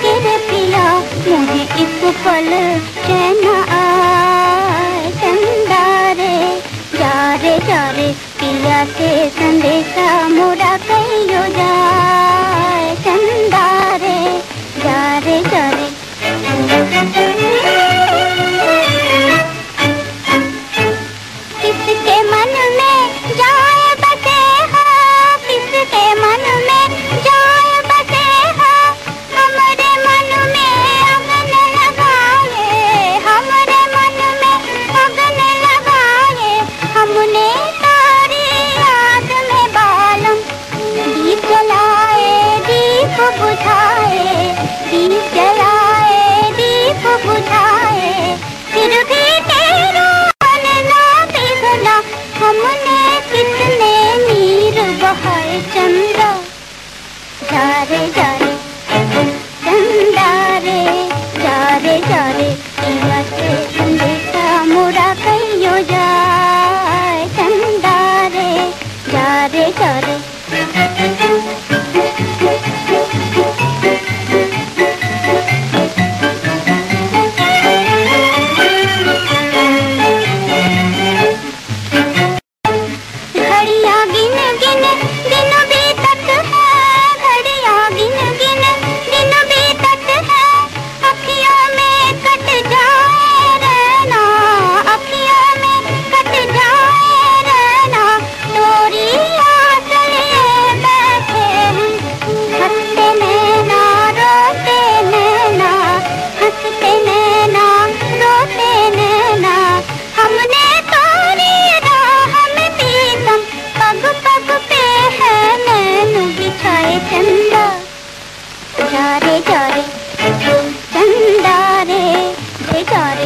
गिर पिया मुझे इस पल चैन आए। चंदा रे जा रे जा रे पिया से संदेशा मुड़ा कहो जाए। चंदा रे जा रे जा रे बुझाए दीप जलाए दीप बुझाए फिर भी तेरा ना पिघला हमने कितने नीर बहाए चंदा। जा रे जा रे, चंदा रे, जा रे जा रे मुरा कहियो चंदा रे, जा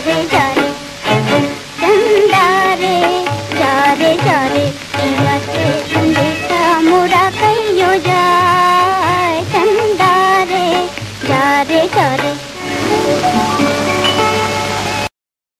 Daddy,